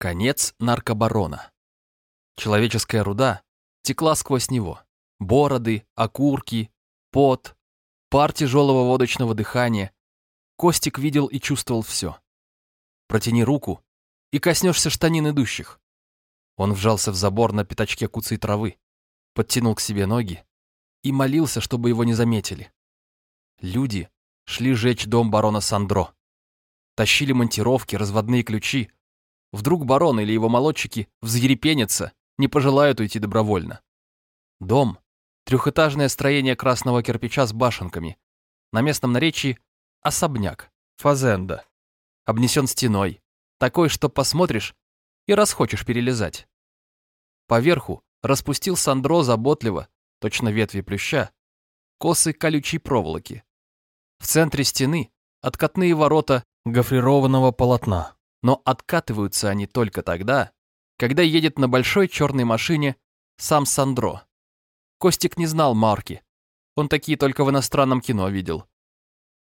Конец наркобарона. Человеческая руда текла сквозь него. Бороды, окурки, пот, пар тяжелого водочного дыхания. Костик видел и чувствовал все. Протяни руку и коснешься штанин идущих. Он вжался в забор на пятачке куцей травы, подтянул к себе ноги и молился, чтобы его не заметили. Люди шли жечь дом барона Сандро. Тащили монтировки, разводные ключи, Вдруг барон или его молодчики взъерепенятся, не пожелают уйти добровольно. Дом — трехэтажное строение красного кирпича с башенками. На местном наречии — особняк, фазенда. Обнесен стеной, такой, что посмотришь и расхочешь перелезать. Поверху распустил Сандро заботливо, точно ветви плюща, косы колючей проволоки. В центре стены откатные ворота гофрированного полотна но откатываются они только тогда, когда едет на большой черной машине сам Сандро. Костик не знал марки, он такие только в иностранном кино видел.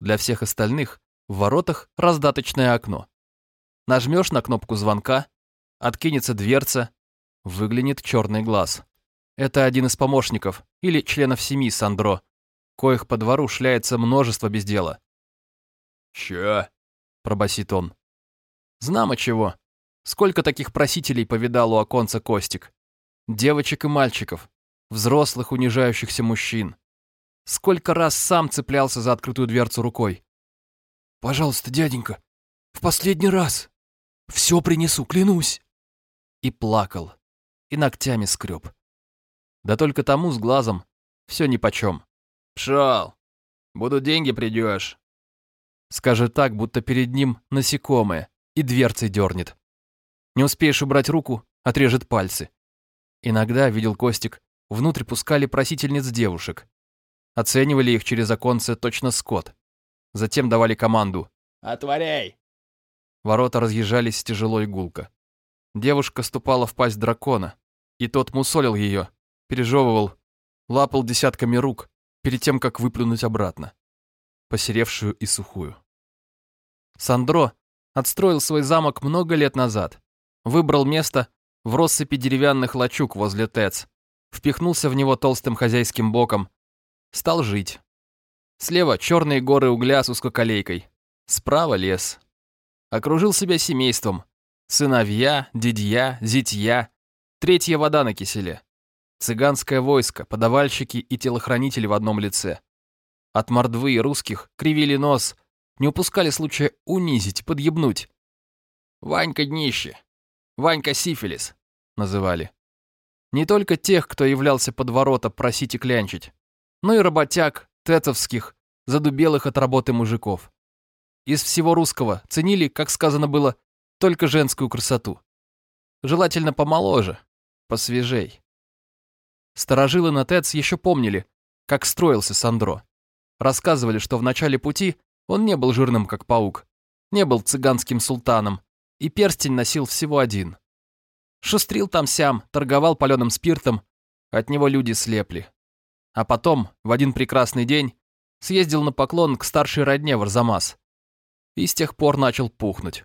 Для всех остальных в воротах раздаточное окно. Нажмешь на кнопку звонка, откинется дверца, выглянет черный глаз. Это один из помощников или членов семьи Сандро, коих по двору шляется множество без дела. «Чё?» — пробасит он. Знамо чего. Сколько таких просителей повидал у оконца Костик. Девочек и мальчиков, взрослых унижающихся мужчин. Сколько раз сам цеплялся за открытую дверцу рукой. «Пожалуйста, дяденька, в последний раз. Все принесу, клянусь». И плакал, и ногтями скреб. Да только тому с глазом все нипочем. «Пшел, будут деньги, придешь». Скажет так, будто перед ним насекомое, и дверцей дернет. Не успеешь убрать руку, отрежет пальцы. Иногда, видел Костик, внутрь пускали просительниц девушек. Оценивали их через оконце точно скот. Затем давали команду «Отворяй!». Ворота разъезжались тяжело и гулко. Девушка ступала в пасть дракона, и тот мусолил ее, пережевывал, лапал десятками рук, перед тем, как выплюнуть обратно, посеревшую и сухую. Сандро Отстроил свой замок много лет назад. Выбрал место в россыпи деревянных лачуг возле ТЭЦ. Впихнулся в него толстым хозяйским боком. Стал жить. Слева черные горы угля с узкоколейкой. Справа лес. Окружил себя семейством. Сыновья, дядья, зятья. Третья вода на киселе. Цыганское войско, подавальщики и телохранители в одном лице. От мордвы и русских кривили нос, не упускали случая унизить, подъебнуть. «Ванька днище», «Ванька сифилис» называли. Не только тех, кто являлся под ворота просить и клянчить, но и работяг, тецовских, задубелых от работы мужиков. Из всего русского ценили, как сказано было, только женскую красоту. Желательно помоложе, посвежей. Старожилы на ТЭЦ еще помнили, как строился Сандро. Рассказывали, что в начале пути он не был жирным, как паук, не был цыганским султаном, и перстень носил всего один. Шустрил там сям, торговал паленым спиртом, от него люди слепли. А потом, в один прекрасный день, съездил на поклон к старшей родне в Арзамас. И с тех пор начал пухнуть.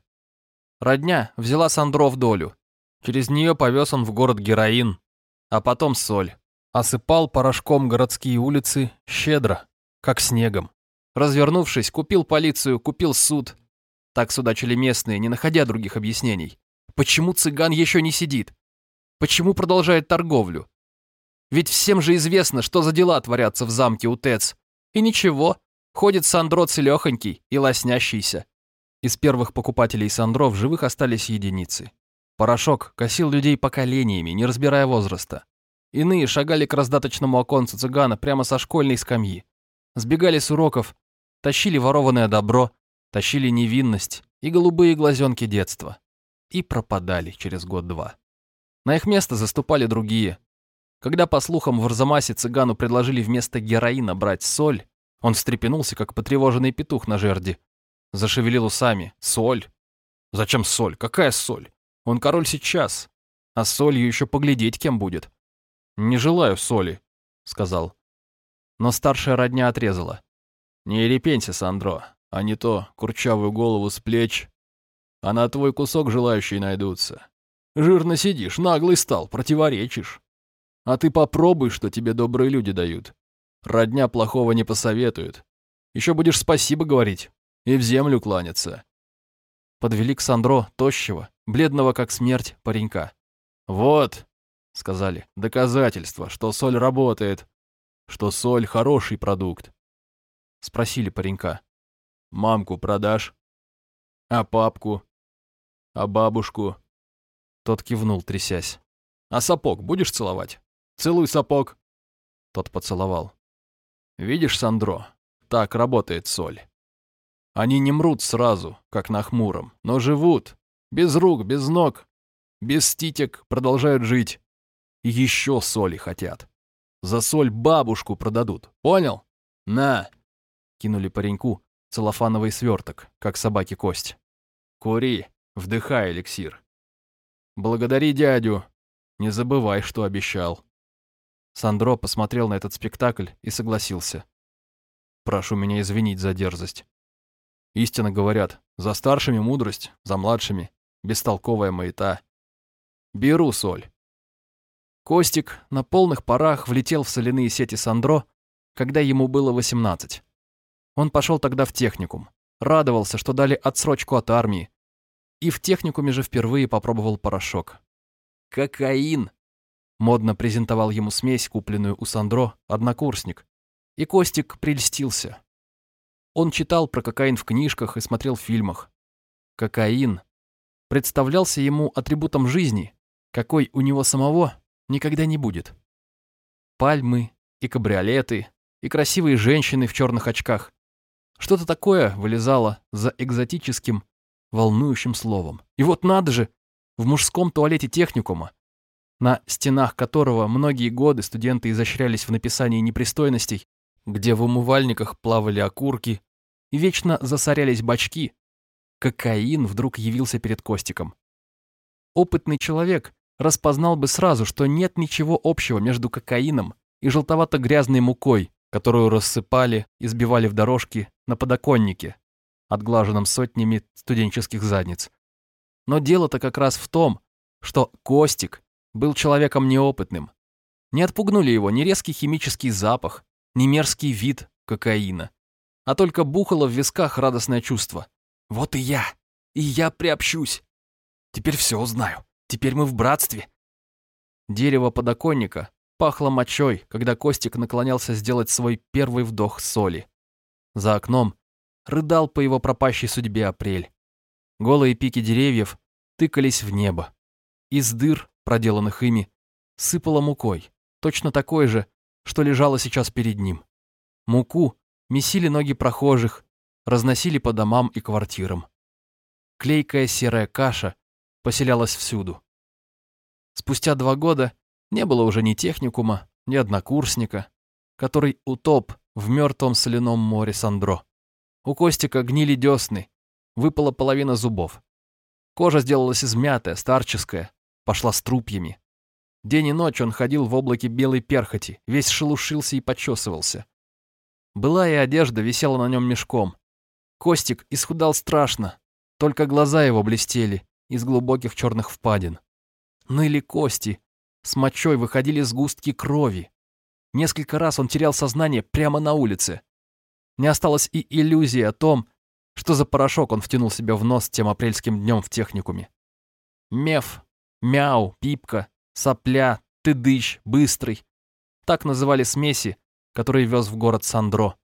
Родня взяла Сандро в долю. Через нее повез он в город героин, а потом соль. Осыпал порошком городские улицы щедро, как снегом. Развернувшись, купил полицию, купил суд. Так судачили местные, не находя других объяснений. Почему цыган еще не сидит? Почему продолжает торговлю? Ведь всем же известно, что за дела творятся в замке у Тец. И ничего, ходит Сандро целехонький и лоснящийся. Из первых покупателей Сандро в живых остались единицы. Порошок косил людей поколениями, не разбирая возраста. Иные шагали к раздаточному оконцу цыгана прямо со школьной скамьи. Сбегали с уроков, тащили ворованное добро, тащили невинность и голубые глазенки детства. И пропадали через год-два. На их место заступали другие. Когда, по слухам, в Арзамасе цыгану предложили вместо героина брать соль, он встрепенулся, как потревоженный петух на жерди. Зашевелил усами. Соль? Зачем соль? Какая соль? Он король сейчас. А солью еще поглядеть кем будет. Не желаю соли, сказал. Но старшая родня отрезала. Не репенься, Сандро, а не то курчавую голову с плеч, а на твой кусок желающие найдутся. Жирно сидишь, наглый стал, противоречишь. А ты попробуй, что тебе добрые люди дают. Родня плохого не посоветует. Еще будешь спасибо говорить и в землю кланяться. Подвели к Сандро тощего, бледного как смерть паренька. «Вот», — сказали, — «доказательство, что соль работает, что соль — хороший продукт». Спросили паренька. «Мамку продашь? А папку? А бабушку?» Тот кивнул, трясясь. «А сапог будешь целовать? Целуй сапог!» Тот поцеловал. «Видишь, Сандро, так работает соль. Они не мрут сразу, как на хмуром, но живут. Без рук, без ног, без ститек продолжают жить. Еще соли хотят. За соль бабушку продадут. Понял? На!» Кинули пареньку целлофановый сверток, как собаке кость. «Кури, вдыхай эликсир. Благодари дядю. Не забывай, что обещал». Сандро посмотрел на этот спектакль и согласился. «Прошу меня извинить за дерзость. Истинно говорят, за старшими мудрость, за младшими бестолковая маята. Беру соль». Костик на полных парах влетел в соляные сети Сандро, когда ему было 18. Он пошел тогда в техникум, радовался, что дали отсрочку от армии, и в техникуме же впервые попробовал порошок. «Кокаин!» Модно презентовал ему смесь, купленную у Сандро, однокурсник. И Костик прельстился. Он читал про кокаин в книжках и смотрел в фильмах. Кокаин представлялся ему атрибутом жизни, какой у него самого никогда не будет. Пальмы и кабриолеты, и красивые женщины в черных очках. Что-то такое вылезало за экзотическим, волнующим словом. И вот надо же, в мужском туалете техникума на стенах которого многие годы студенты изощрялись в написании непристойностей, где в умывальниках плавали окурки и вечно засорялись бачки, кокаин вдруг явился перед Костиком. Опытный человек распознал бы сразу, что нет ничего общего между кокаином и желтовато-грязной мукой, которую рассыпали и сбивали в дорожки на подоконнике, отглаженном сотнями студенческих задниц. Но дело-то как раз в том, что Костик был человеком неопытным. Не отпугнули его ни резкий химический запах, ни мерзкий вид кокаина, а только бухало в висках радостное чувство. «Вот и я! И я приобщусь! Теперь все узнаю! Теперь мы в братстве!» Дерево подоконника пахло мочой, когда Костик наклонялся сделать свой первый вдох соли. За окном рыдал по его пропащей судьбе апрель. Голые пики деревьев тыкались в небо. Из дыр проделанных ими, сыпала мукой, точно такой же, что лежало сейчас перед ним. Муку месили ноги прохожих, разносили по домам и квартирам. Клейкая серая каша поселялась всюду. Спустя два года не было уже ни техникума, ни однокурсника, который утоп в мертвом соляном море Сандро. У Костика гнили десны, выпала половина зубов. Кожа сделалась измятая, старческая, пошла с трупьями. День и ночь он ходил в облаке белой перхоти, весь шелушился и почесывался. Была и одежда висела на нем мешком. Костик исхудал страшно, только глаза его блестели из глубоких черных впадин. Ныли кости, с мочой выходили сгустки крови. Несколько раз он терял сознание прямо на улице. Не осталось и иллюзии о том, что за порошок он втянул себя в нос тем апрельским днем в техникуме. Меф Мяу, пипка, сопля, тыдыщ, быстрый. Так называли смеси, которые вез в город Сандро.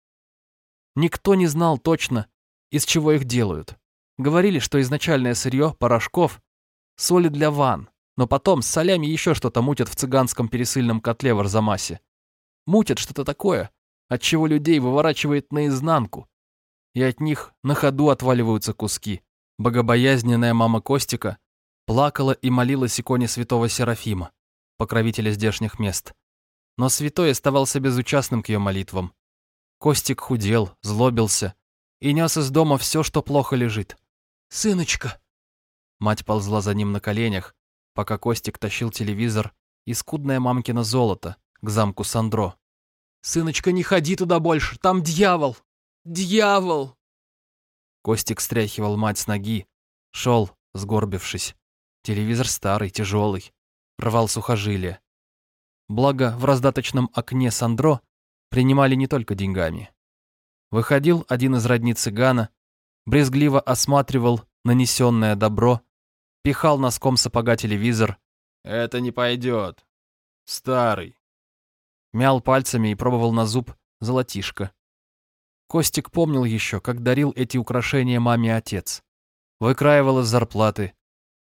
Никто не знал точно, из чего их делают. Говорили, что изначальное сырье порошков – соли для ванн, но потом с солями еще что-то мутят в цыганском пересыльном котле в Арзамасе. Мутят что-то такое, от чего людей выворачивает наизнанку, и от них на ходу отваливаются куски. Богобоязненная мама Костика Плакала и молилась иконе святого Серафима, покровителя здешних мест. Но святой оставался безучастным к ее молитвам. Костик худел, злобился и нес из дома все, что плохо лежит. «Сыночка!» Мать ползла за ним на коленях, пока Костик тащил телевизор и скудное мамкино золото к замку Сандро. «Сыночка, не ходи туда больше, там дьявол! Дьявол!» Костик стряхивал мать с ноги, шел, сгорбившись Телевизор старый, тяжелый, рвал сухожилия. Благо, в раздаточном окне Сандро принимали не только деньгами. Выходил один из родни цыгана, брезгливо осматривал нанесенное добро, пихал носком сапога телевизор. «Это не пойдет. Старый». Мял пальцами и пробовал на зуб золотишко. Костик помнил еще, как дарил эти украшения маме отец. Выкраивал из зарплаты.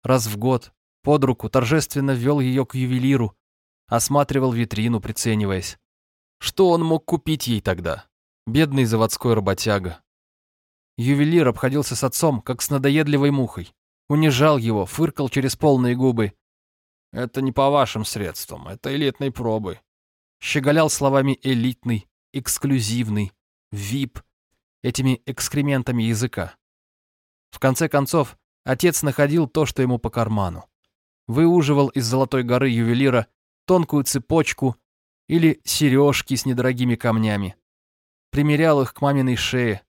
Раз в год под руку торжественно ввел ее к ювелиру, осматривал витрину, прицениваясь. Что он мог купить ей тогда? Бедный заводской работяга. Ювелир обходился с отцом, как с надоедливой мухой. Унижал его, фыркал через полные губы. «Это не по вашим средствам, это элитной пробы». Щеголял словами «элитный», «эксклюзивный», «вип», этими экскрементами языка. В конце концов, отец находил то, что ему по карману. Выуживал из золотой горы ювелира тонкую цепочку или сережки с недорогими камнями. Примерял их к маминой шее,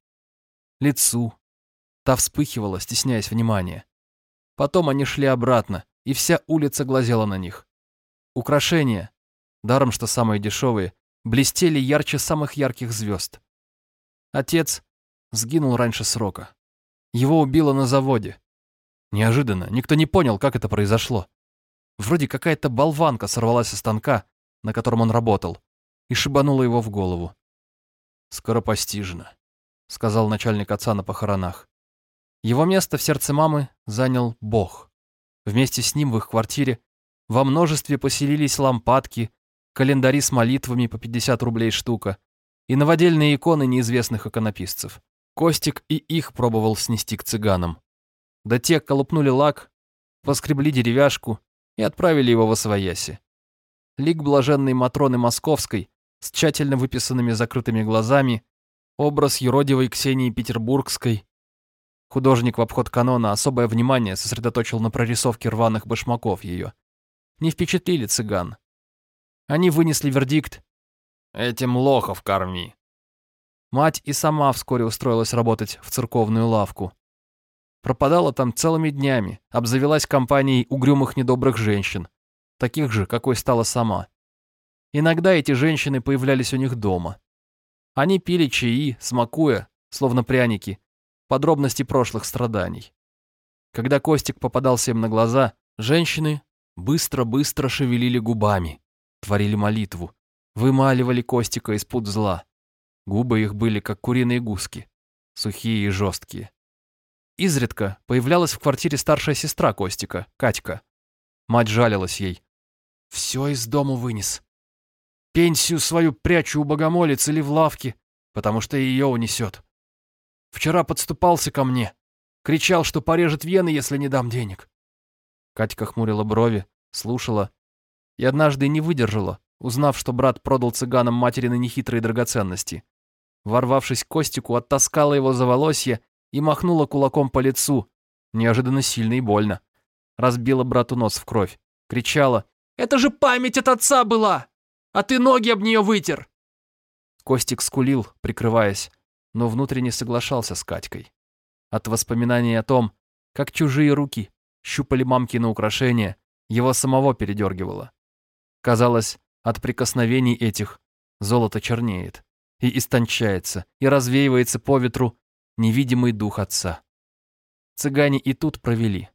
лицу. Та вспыхивала, стесняясь внимания. Потом они шли обратно, и вся улица глазела на них. Украшения, даром что самые дешевые, блестели ярче самых ярких звезд. Отец сгинул раньше срока. Его убило на заводе. Неожиданно, никто не понял, как это произошло. Вроде какая-то болванка сорвалась со станка, на котором он работал, и шибанула его в голову. «Скоропостижно», — сказал начальник отца на похоронах. Его место в сердце мамы занял Бог. Вместе с ним в их квартире во множестве поселились лампадки, календари с молитвами по 50 рублей штука и новодельные иконы неизвестных иконописцев. Костик и их пробовал снести к цыганам. Да те колупнули лак, поскребли деревяшку и отправили его в Освояси. Лик блаженной Матроны Московской с тщательно выписанными закрытыми глазами, образ юродивой Ксении Петербургской. Художник в обход канона особое внимание сосредоточил на прорисовке рваных башмаков ее. Не впечатлили цыган. Они вынесли вердикт «Этим лохов корми». Мать и сама вскоре устроилась работать в церковную лавку. Пропадала там целыми днями, обзавелась компанией угрюмых недобрых женщин, таких же, какой стала сама. Иногда эти женщины появлялись у них дома. Они пили чаи, смакуя, словно пряники, подробности прошлых страданий. Когда Костик попадался им на глаза, женщины быстро-быстро шевелили губами, творили молитву, вымаливали Костика из пут зла. Губы их были, как куриные гуски, сухие и жесткие. Изредка появлялась в квартире старшая сестра Костика, Катька. Мать жалилась ей. «Все из дому вынес. Пенсию свою прячу у богомолец или в лавке, потому что ее унесет. Вчера подступался ко мне. Кричал, что порежет вены, если не дам денег». Катька хмурила брови, слушала и однажды не выдержала, узнав, что брат продал цыганам материны нехитрые драгоценности. Ворвавшись к Костику, оттаскала его за волосье и махнула кулаком по лицу, неожиданно сильно и больно. Разбила брату нос в кровь. Кричала «Это же память от отца была! А ты ноги об нее вытер!» Костик скулил, прикрываясь, но внутренне соглашался с Катькой. От воспоминаний о том, как чужие руки щупали мамкины украшения, его самого передергивало. Казалось, от прикосновений этих золото чернеет и истончается, и развеивается по ветру невидимый дух отца. Цыгане и тут провели.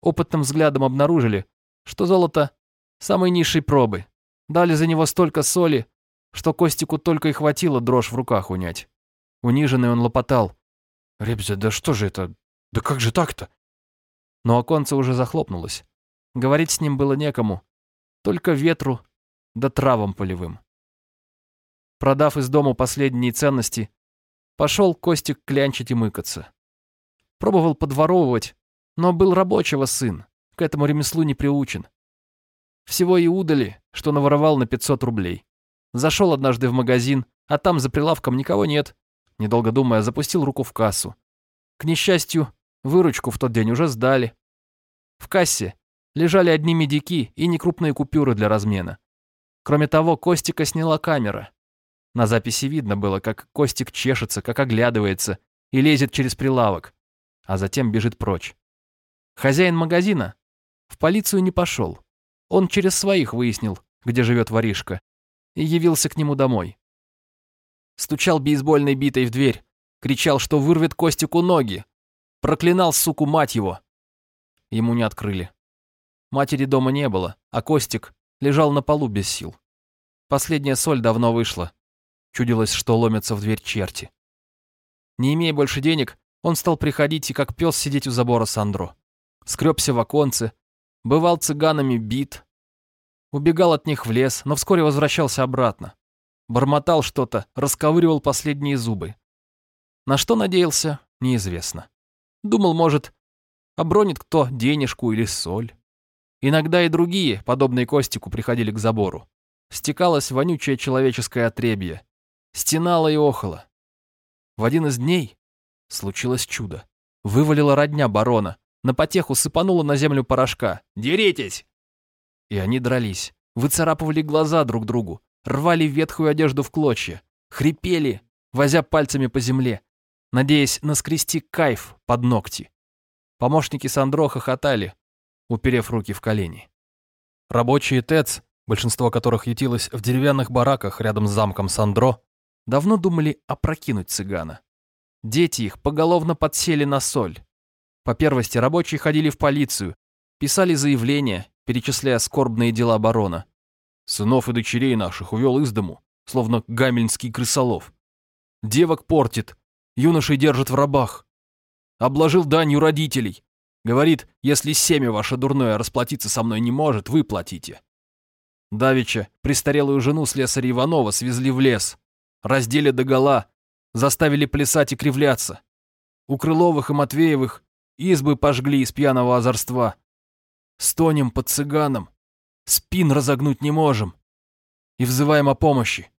Опытным взглядом обнаружили, что золото самой низшей пробы. Дали за него столько соли, что Костику только и хватило дрожь в руках унять. Униженный он лопотал. «Ребзя, да что же это? Да как же так-то?» Но оконце уже захлопнулось. Говорить с ним было некому. Только ветру да травам полевым. Продав из дому последние ценности, Пошел Костик клянчить и мыкаться. Пробовал подворовывать, но был рабочего сын, к этому ремеслу не приучен. Всего и удали, что наворовал на 500 рублей. Зашел однажды в магазин, а там за прилавком никого нет. Недолго думая, запустил руку в кассу. К несчастью, выручку в тот день уже сдали. В кассе лежали одни медики и некрупные купюры для размена. Кроме того, Костика сняла камера. На записи видно было, как Костик чешется, как оглядывается и лезет через прилавок, а затем бежит прочь. Хозяин магазина, В полицию не пошел. Он через своих выяснил, где живет воришка, и явился к нему домой. Стучал бейсбольной битой в дверь, кричал, что вырвет Костику ноги, проклинал суку мать его. Ему не открыли. Матери дома не было, а Костик лежал на полу без сил. Последняя соль давно вышла. Чудилось, что ломятся в дверь черти. Не имея больше денег, он стал приходить и как пес сидеть у забора Сандро. Скребся в оконце, бывал цыганами бит, убегал от них в лес, но вскоре возвращался обратно. Бормотал что-то, расковыривал последние зубы. На что надеялся, неизвестно. Думал, может, обронит кто денежку или соль. Иногда и другие, подобные Костику, приходили к забору. Стекалось вонючее человеческое отребье. Стенало и охало. В один из дней случилось чудо. Вывалила родня барона, на потеху сыпанула на землю порошка. «Деритесь!» И они дрались, выцарапывали глаза друг другу, рвали ветхую одежду в клочья, хрипели, возя пальцами по земле, надеясь наскрести кайф под ногти. Помощники Сандро хохотали, уперев руки в колени. Рабочие ТЭЦ, большинство которых ютилось в деревянных бараках рядом с замком Сандро, давно думали опрокинуть цыгана. Дети их поголовно подсели на соль. По первости рабочие ходили в полицию, писали заявления, перечисляя скорбные дела барона. Сынов и дочерей наших увел из дому, словно гамельнский крысолов. Девок портит, юношей держит в рабах. Обложил данью родителей. Говорит, если семя ваше дурное расплатиться со мной не может, вы платите. Давича престарелую жену слесаря Иванова свезли в лес. Раздели догола, заставили плясать и кривляться. У Крыловых и Матвеевых избы пожгли из пьяного озорства. Стонем под цыганом, спин разогнуть не можем. И взываем о помощи.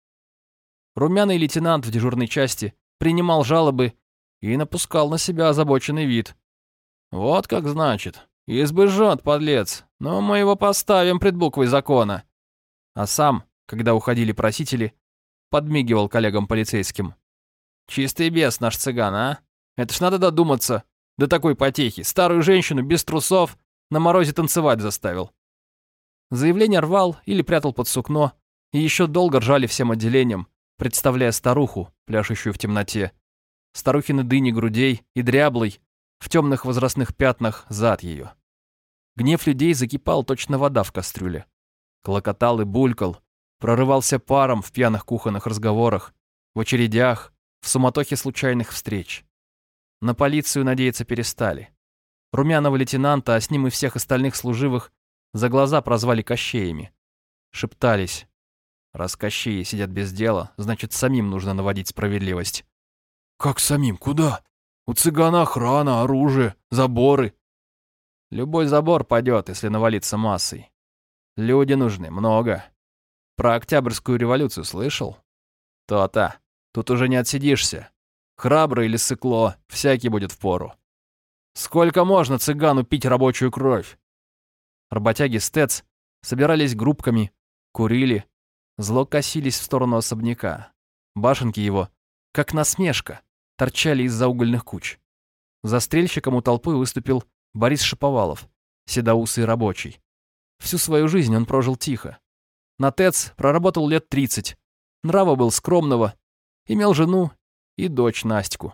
Румяный лейтенант в дежурной части принимал жалобы и напускал на себя озабоченный вид. «Вот как значит. Избы жжет, подлец, но мы его поставим пред буквой закона». А сам, когда уходили просители, подмигивал коллегам полицейским. Чистый бес наш цыган, а? Это ж надо додуматься. До такой потехи. Старую женщину без трусов на морозе танцевать заставил. Заявление рвал или прятал под сукно, и еще долго ржали всем отделением, представляя старуху, пляшущую в темноте. Старухины дыни грудей и дряблый, в темных возрастных пятнах, зад ее. Гнев людей закипал точно вода в кастрюле. Клокотал и булькал, прорывался паром в пьяных кухонных разговорах, в очередях, в суматохе случайных встреч. На полицию надеяться перестали. Румяного лейтенанта, а с ним и всех остальных служивых, за глаза прозвали Кощеями. Шептались. Раз Кощеи сидят без дела, значит, самим нужно наводить справедливость. «Как самим? Куда? У цыгана охрана, оружие, заборы». Любой забор падет, если навалиться массой. Люди нужны, много. Про Октябрьскую революцию слышал? То-то. Тут уже не отсидишься. Храбрый или сыкло, всякий будет в пору. Сколько можно цыгану пить рабочую кровь? Работяги стец собирались группками, курили, зло косились в сторону особняка. Башенки его, как насмешка, торчали из-за угольных куч. Застрельщиком у толпы выступил Борис Шаповалов, седоусый рабочий. Всю свою жизнь он прожил тихо. На ТЭЦ проработал лет 30. Нрава был скромного, Имел жену и дочь Настьку.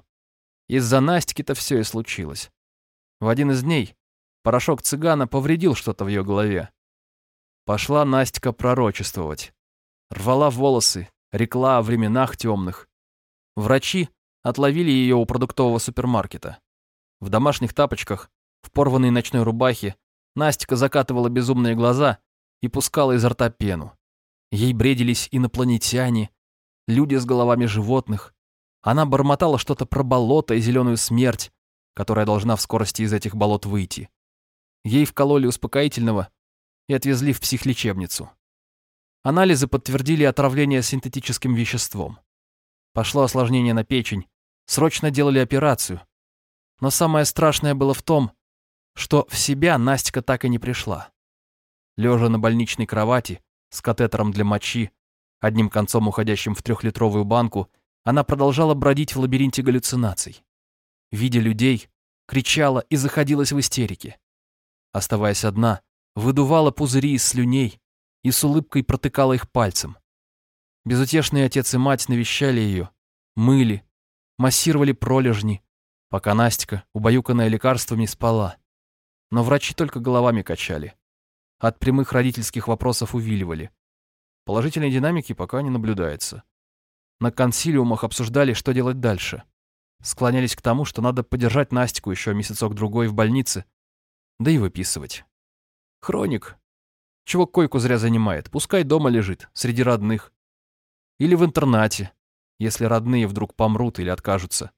Из-за Настики-то все и случилось. В один из дней порошок цыгана повредил что-то в ее голове. Пошла Настя пророчествовать. Рвала волосы, рекла о временах темных. Врачи отловили ее у продуктового супермаркета. В домашних тапочках, в порванной ночной рубахе, Настя закатывала безумные глаза и пускала изо рта пену. Ей бредились инопланетяне, люди с головами животных. Она бормотала что-то про болото и зеленую смерть, которая должна в скорости из этих болот выйти. Ей вкололи успокоительного и отвезли в психлечебницу. Анализы подтвердили отравление синтетическим веществом. Пошло осложнение на печень, срочно делали операцию. Но самое страшное было в том, что в себя Настя так и не пришла. Лежа на больничной кровати с катетером для мочи, Одним концом уходящим в трехлитровую банку, она продолжала бродить в лабиринте галлюцинаций. Видя людей, кричала и заходилась в истерике. Оставаясь одна, выдувала пузыри из слюней и с улыбкой протыкала их пальцем. Безутешные отец и мать навещали ее, мыли, массировали пролежни, пока Настя, убаюканная лекарствами, спала. Но врачи только головами качали. От прямых родительских вопросов увиливали. Положительной динамики пока не наблюдается. На консилиумах обсуждали, что делать дальше. Склонялись к тому, что надо подержать Настику еще месяцок-другой в больнице, да и выписывать. Хроник. Чего койку зря занимает, пускай дома лежит, среди родных. Или в интернате, если родные вдруг помрут или откажутся.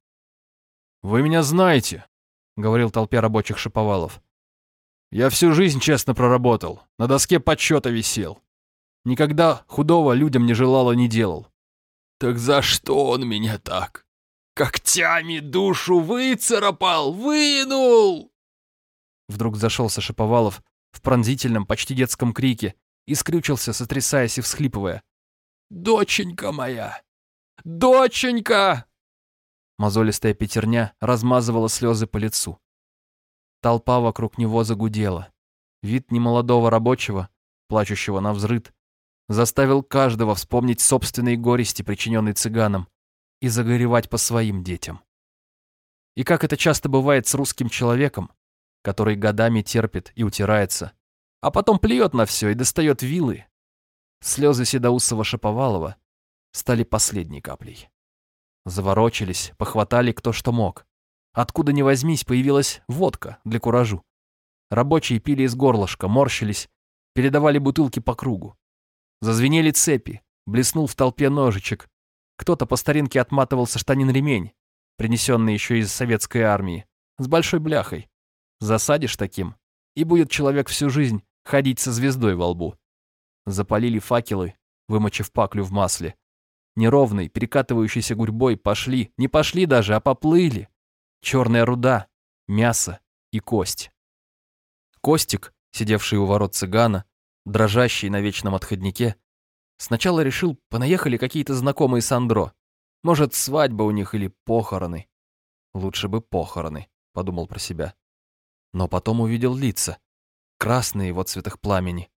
«Вы меня знаете», — говорил толпе рабочих Шиповалов. «Я всю жизнь честно проработал, на доске подсчета висел. Никогда худого людям не желал и не делал». «Так за что он меня так? Когтями душу выцарапал, вынул!» Вдруг зашелся Шиповалов в пронзительном, почти детском крике и скрючился, сотрясаясь и всхлипывая. «Доченька моя! Доченька!» Мозолистая пятерня размазывала слезы по лицу. Толпа вокруг него загудела. Вид немолодого рабочего, плачущего на взрыд, заставил каждого вспомнить собственные горести, причиненные цыганам, и загоревать по своим детям. И как это часто бывает с русским человеком, который годами терпит и утирается, а потом плюет на все и достает вилы, слезы Седоусова Шаповалова стали последней каплей. Заворочились, похватали кто что мог. Откуда ни возьмись, появилась водка для куражу. Рабочие пили из горлышка, морщились, передавали бутылки по кругу. Зазвенели цепи, блеснул в толпе ножичек. Кто-то по старинке отматывал со штанин ремень, принесенный еще из советской армии, с большой бляхой. Засадишь таким, и будет человек всю жизнь ходить со звездой во лбу. Запалили факелы, вымочив паклю в масле. Неровной, перекатывающейся гурьбой пошли, не пошли даже, а поплыли. Черная руда, мясо и кость. Костик, сидевший у ворот цыгана, дрожащий на вечном отходнике, сначала решил, понаехали какие-то знакомые Сандро. Может, свадьба у них или похороны. Лучше бы похороны, подумал про себя. Но потом увидел лица, красные в отцветах пламени.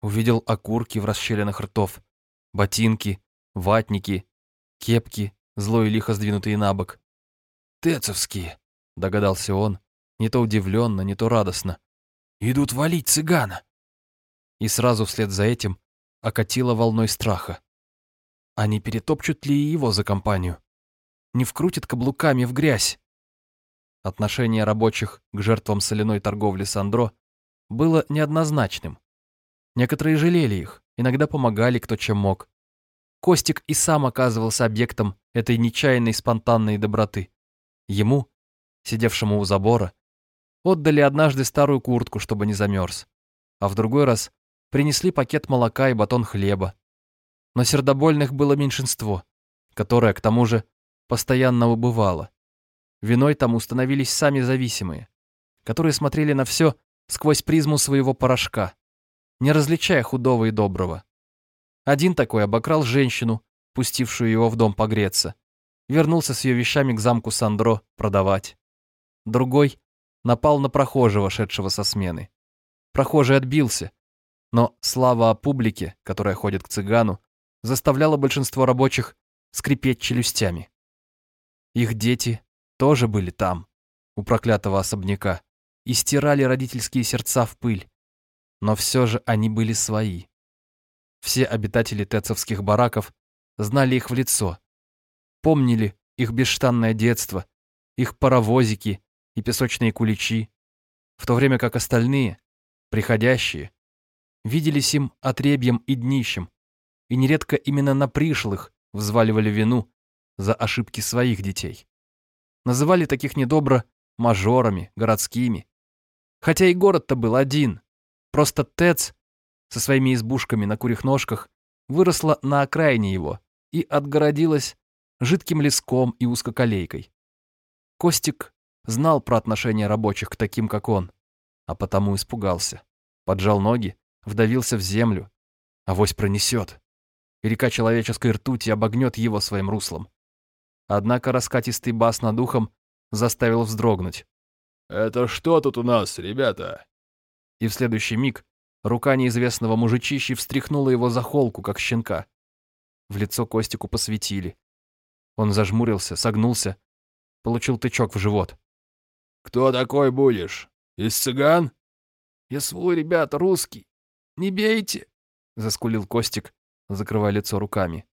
Увидел окурки в расщелинах ртов, ботинки, ватники, кепки, зло и лихо сдвинутые на бок. «Тецовские», — догадался он, не то удивленно, не то радостно. «Идут валить цыгана!» и сразу вслед за этим окатило волной страха. А не перетопчут ли его за компанию? Не вкрутят каблуками в грязь? Отношение рабочих к жертвам соляной торговли Сандро было неоднозначным. Некоторые жалели их, иногда помогали кто чем мог. Костик и сам оказывался объектом этой нечаянной спонтанной доброты. Ему, сидевшему у забора, отдали однажды старую куртку, чтобы не замерз, а в другой раз принесли пакет молока и батон хлеба. Но сердобольных было меньшинство, которое, к тому же, постоянно убывало. Виной тому становились сами зависимые, которые смотрели на все сквозь призму своего порошка, не различая худого и доброго. Один такой обокрал женщину, пустившую его в дом погреться, вернулся с ее вещами к замку Сандро продавать. Другой напал на прохожего, шедшего со смены. Прохожий отбился, но слава о публике, которая ходит к цыгану, заставляла большинство рабочих скрипеть челюстями. Их дети тоже были там, у проклятого особняка, и стирали родительские сердца в пыль. Но все же они были свои. Все обитатели тецовских бараков знали их в лицо, помнили их бесштанное детство, их паровозики и песочные куличи, в то время как остальные, приходящие, виделись им отребьем и днищем, и нередко именно на пришлых взваливали вину за ошибки своих детей. Называли таких недобро мажорами, городскими. Хотя и город-то был один. Просто ТЭЦ со своими избушками на курьих ножках выросла на окраине его и отгородилась жидким леском и узкоколейкой. Костик знал про отношение рабочих к таким, как он, а потому испугался. Поджал ноги вдавился в землю. Авось пронесет. И река человеческой ртути обогнет его своим руслом. Однако раскатистый бас над ухом заставил вздрогнуть. «Это что тут у нас, ребята?» И в следующий миг рука неизвестного мужичищи встряхнула его за холку, как щенка. В лицо Костику посветили. Он зажмурился, согнулся, получил тычок в живот. «Кто такой будешь? Из цыган?» «Я свой, ребята, русский. Не бейте!» — заскулил Костик, закрывая лицо руками.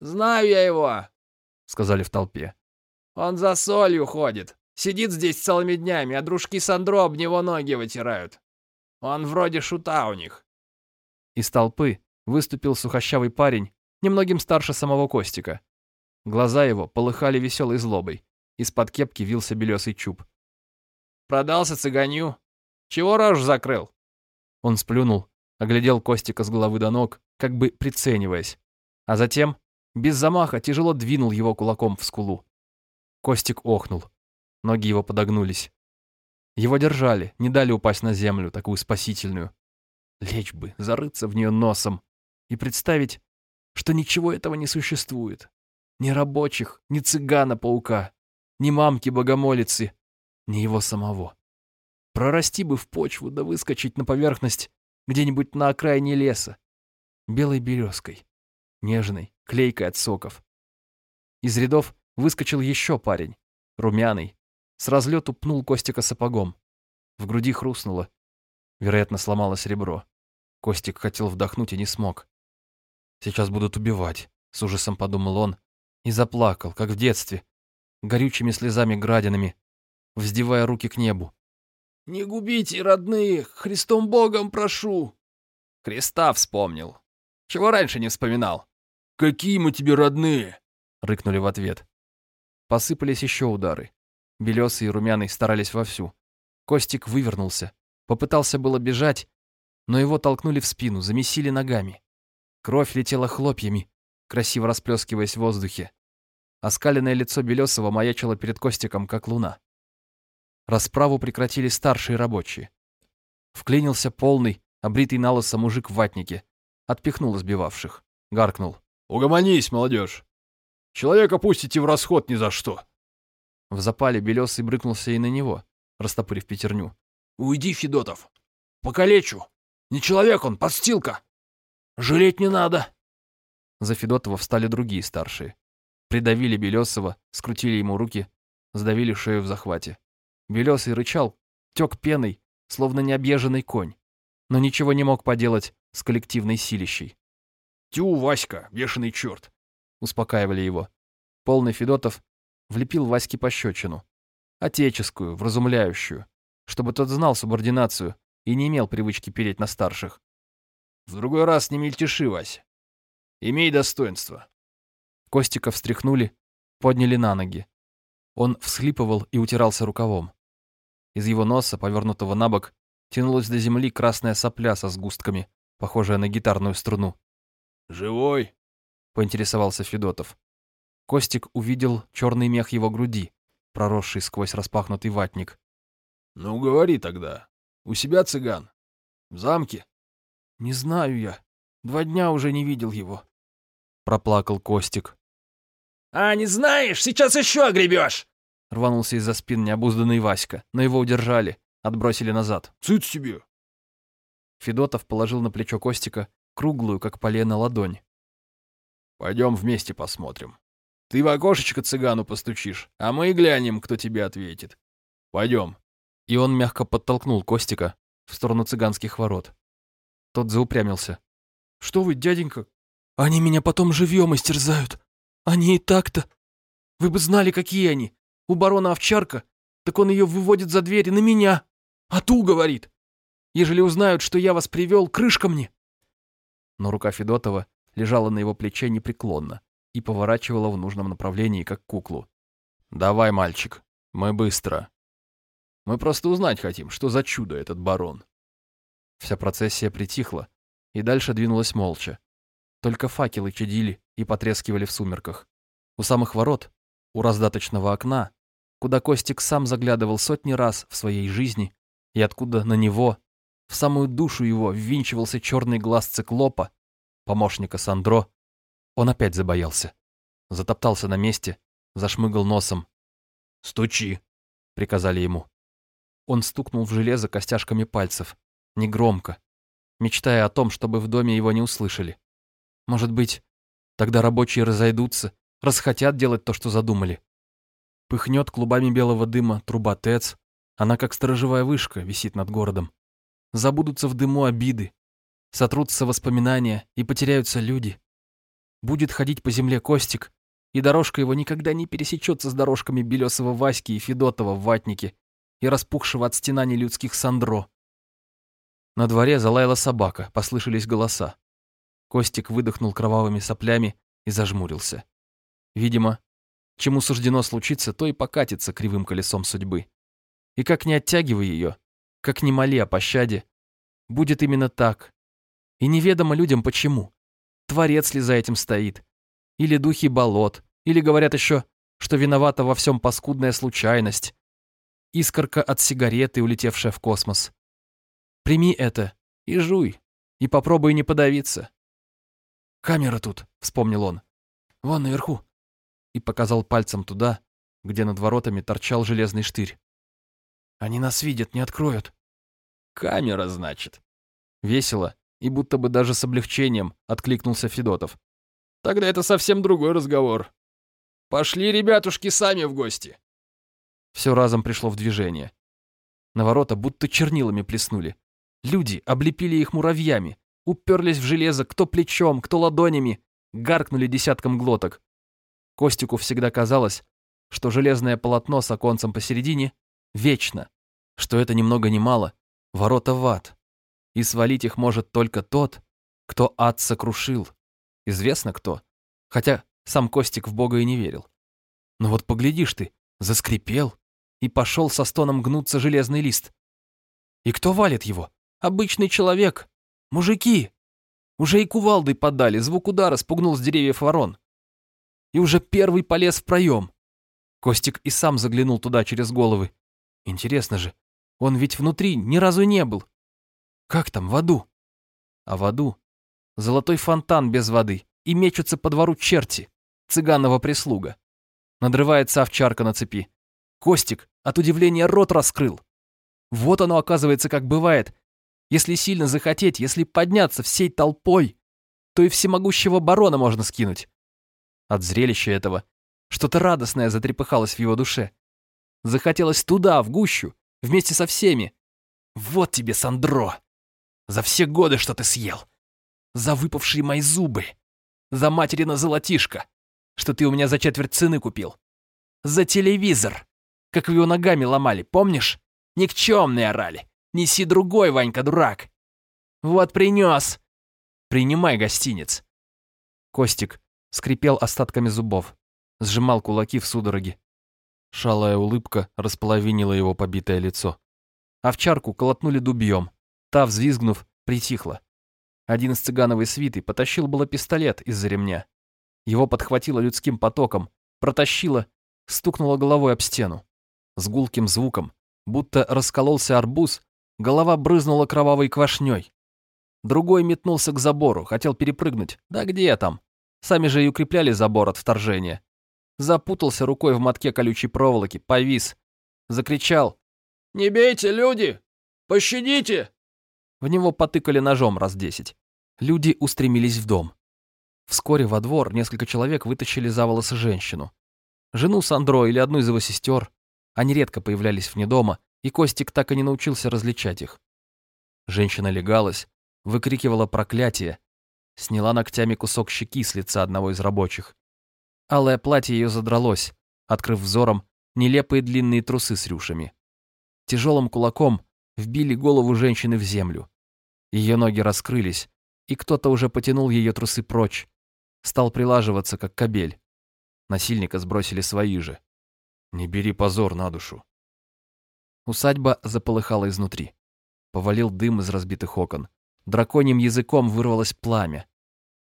«Знаю я его!» — сказали в толпе. «Он за солью ходит. Сидит здесь целыми днями, а дружки Сандро об него ноги вытирают. Он вроде шута у них». Из толпы выступил сухощавый парень, немногим старше самого Костика. Глаза его полыхали веселой злобой. Из-под кепки вился белесый чуб. «Продался цыганью. Чего рожу закрыл?» Он сплюнул, оглядел Костика с головы до ног, как бы прицениваясь. А затем, без замаха, тяжело двинул его кулаком в скулу. Костик охнул. Ноги его подогнулись. Его держали, не дали упасть на землю, такую спасительную. Лечь бы, зарыться в нее носом и представить, что ничего этого не существует. Ни рабочих, ни цыгана-паука, ни мамки-богомолицы, ни его самого. Прорасти бы в почву да выскочить на поверхность где-нибудь на окраине леса. Белой березкой, нежной, клейкой от соков. Из рядов выскочил еще парень, румяный, с разлету пнул Костика сапогом. В груди хрустнуло. Вероятно, сломалось ребро. Костик хотел вдохнуть и не смог. «Сейчас будут убивать», — с ужасом подумал он. И заплакал, как в детстве, горючими слезами-градинами, вздевая руки к небу. «Не губите, родные, Христом Богом прошу!» Христа вспомнил. Чего раньше не вспоминал? «Какие мы тебе родные?» — рыкнули в ответ. Посыпались еще удары. Белесый и румяный старались вовсю. Костик вывернулся. Попытался было бежать, но его толкнули в спину, замесили ногами. Кровь летела хлопьями, красиво расплескиваясь в воздухе. Оскаленное лицо Белесова маячило перед Костиком, как луна. Расправу прекратили старшие рабочие. Вклинился полный, обритый на мужик в ватнике. Отпихнул избивавших. Гаркнул. «Угомонись, молодежь! Человека пустите в расход ни за что!» В запале Белесый брыкнулся и на него, растопырив пятерню. «Уйди, Федотов! Покалечу! Не человек он, подстилка! Жалеть не надо!» За Федотова встали другие старшие. Придавили Белесова, скрутили ему руки, сдавили шею в захвате. Белесый рычал, тек пеной, словно необъезженный конь, но ничего не мог поделать с коллективной силищей. «Тю, Васька, бешеный черт!» — успокаивали его. Полный Федотов влепил Ваське пощечину. Отеческую, вразумляющую, чтобы тот знал субординацию и не имел привычки переть на старших. «В другой раз не мельтеши, Вася. Имей достоинство». Костика встряхнули, подняли на ноги. Он всхлипывал и утирался рукавом. Из его носа, повернутого на бок, тянулась до земли красная сопля со сгустками, похожая на гитарную струну. «Живой?» — поинтересовался Федотов. Костик увидел черный мех его груди, проросший сквозь распахнутый ватник. «Ну, говори тогда. У себя цыган? В замке?» «Не знаю я. Два дня уже не видел его», — проплакал Костик. «А, не знаешь? Сейчас еще огребешь!» Рванулся из-за спин необузданный Васька, но его удержали, отбросили назад. «Цыц тебе!» Федотов положил на плечо Костика круглую, как полено, ладонь. «Пойдем вместе посмотрим. Ты в окошечко цыгану постучишь, а мы глянем, кто тебе ответит. Пойдем». И он мягко подтолкнул Костика в сторону цыганских ворот. Тот заупрямился. «Что вы, дяденька? Они меня потом живьем истерзают. Они и так-то. Вы бы знали, какие они. У барона овчарка, так он ее выводит за дверь на меня. А ту, говорит. Ежели узнают, что я вас привел, крышка мне. Но рука Федотова лежала на его плече непреклонно и поворачивала в нужном направлении, как куклу. «Давай, мальчик, мы быстро. Мы просто узнать хотим, что за чудо этот барон». Вся процессия притихла и дальше двинулась молча. Только факелы чадили и потрескивали в сумерках. У самых ворот, у раздаточного окна, куда Костик сам заглядывал сотни раз в своей жизни, и откуда на него, в самую душу его, ввинчивался черный глаз циклопа, помощника Сандро, он опять забоялся. Затоптался на месте, зашмыгал носом. «Стучи!» — приказали ему. Он стукнул в железо костяшками пальцев. негромко, мечтая о том, чтобы в доме его не услышали. Может быть, тогда рабочие разойдутся, расхотят делать то, что задумали. Пыхнет клубами белого дыма труба ТЭЦ, она как сторожевая вышка висит над городом. Забудутся в дыму обиды, сотрутся воспоминания и потеряются люди. Будет ходить по земле Костик, и дорожка его никогда не пересечется с дорожками Белесова Васьки и Федотова в ватнике и распухшего от стенаний людских Сандро. На дворе залаяла собака, послышались голоса. Костик выдохнул кровавыми соплями и зажмурился. Видимо, чему суждено случиться, то и покатится кривым колесом судьбы. И как не оттягивай ее, как не моли о пощаде, будет именно так. И неведомо людям почему. Творец ли за этим стоит? Или духи болот? Или говорят еще, что виновата во всем паскудная случайность? Искорка от сигареты, улетевшая в космос. Прими это и жуй, и попробуй не подавиться. «Камера тут», — вспомнил он. «Вон наверху». И показал пальцем туда, где над воротами торчал железный штырь. «Они нас видят, не откроют». «Камера, значит». Весело и будто бы даже с облегчением откликнулся Федотов. «Тогда это совсем другой разговор. Пошли, ребятушки, сами в гости». Все разом пришло в движение. На ворота будто чернилами плеснули. Люди облепили их муравьями, уперлись в железо кто плечом, кто ладонями, гаркнули десятком глоток. Костику всегда казалось, что железное полотно с оконцем посередине вечно, что это ни много ни мало ворота в ад, и свалить их может только тот, кто ад сокрушил. Известно кто, хотя сам Костик в Бога и не верил. Но вот поглядишь ты, заскрипел, и пошел со стоном гнуться железный лист. И кто валит его? Обычный человек. Мужики. Уже и кувалдой подали, звук удара спугнул с деревьев ворон. И уже первый полез в проем. Костик и сам заглянул туда через головы. Интересно же, он ведь внутри ни разу не был. Как там, в аду? А в аду золотой фонтан без воды, и мечутся по двору черти, цыганова прислуга. Надрывается овчарка на цепи. Костик от удивления рот раскрыл. Вот оно, оказывается, как бывает. Если сильно захотеть, если подняться всей толпой, то и всемогущего барона можно скинуть. От зрелища этого что-то радостное затрепыхалось в его душе. Захотелось туда, в гущу, вместе со всеми. Вот тебе, Сандро! За все годы, что ты съел! За выпавшие мои зубы! За материна золотишко, что ты у меня за четверть цены купил! За телевизор! как вы его ногами ломали, помнишь? Никчемные орали. Неси другой, Ванька, дурак. Вот принес. Принимай гостиниц. Костик скрипел остатками зубов, сжимал кулаки в судороге. Шалая улыбка располовинила его побитое лицо. Овчарку колотнули дубьем. Та, взвизгнув, притихла. Один из цыгановой свиты потащил было пистолет из-за ремня. Его подхватило людским потоком, протащило, стукнуло головой об стену. С гулким звуком, будто раскололся арбуз, голова брызнула кровавой квашней. Другой метнулся к забору, хотел перепрыгнуть. Да где там? Сами же и укрепляли забор от вторжения. Запутался рукой в мотке колючей проволоки, повис. Закричал. «Не бейте, люди! Пощадите!» В него потыкали ножом раз десять. Люди устремились в дом. Вскоре во двор несколько человек вытащили за волосы женщину. Жену Сандро или одну из его сестер. Они редко появлялись вне дома, и Костик так и не научился различать их. Женщина легалась, выкрикивала проклятие, сняла ногтями кусок щеки с лица одного из рабочих. Алое платье ее задралось, открыв взором нелепые длинные трусы с рюшами. Тяжелым кулаком вбили голову женщины в землю. Ее ноги раскрылись, и кто-то уже потянул ее трусы прочь. Стал прилаживаться, как кобель. Насильника сбросили свои же. Не бери позор на душу. Усадьба заполыхала изнутри. Повалил дым из разбитых окон. Драконьим языком вырвалось пламя.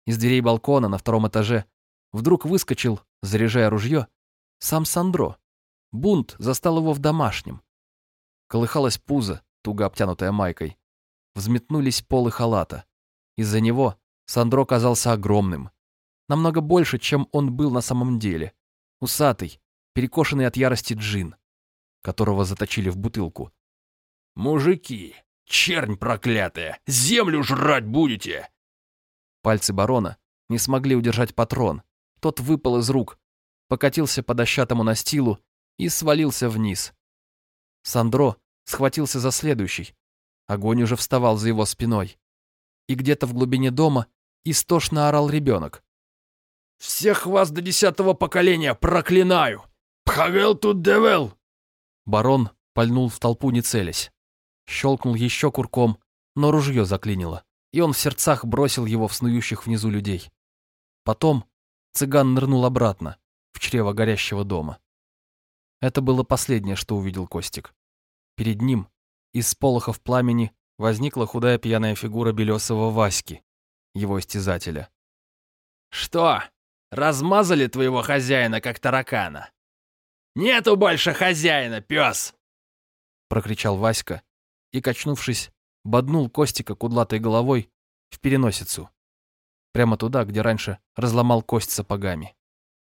Из дверей балкона на втором этаже вдруг выскочил, заряжая ружье, сам Сандро. Бунт застал его в домашнем. Колыхалось пузо, туго обтянутое майкой. Взметнулись полы халата. Из-за него Сандро казался огромным. Намного больше, чем он был на самом деле. Усатый, перекошенный от ярости джин, которого заточили в бутылку. «Мужики, Чернь проклятая! Землю жрать будете!» Пальцы барона не смогли удержать патрон. Тот выпал из рук, покатился по дощатому настилу и свалился вниз. Сандро схватился за следующий. Огонь уже вставал за его спиной. И где-то в глубине дома истошно орал ребенок. «Всех вас до десятого поколения проклинаю! Пхагел тут девел!» Барон пальнул в толпу, не целясь. Щелкнул еще курком, но ружье заклинило, и он в сердцах бросил его в снующих внизу людей. Потом цыган нырнул обратно, в чрево горящего дома. Это было последнее, что увидел Костик. Перед ним, из сполохов пламени, возникла худая пьяная фигура белесого Васьки, его истязателя. «Что, размазали твоего хозяина, как таракана?» «Нету больше хозяина, пес!» Прокричал Васька и, качнувшись, боднул Костика кудлатой головой в переносицу. Прямо туда, где раньше разломал кость сапогами.